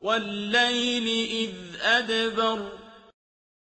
وَاللَّيْلِ إِذْ أَدْبَرَ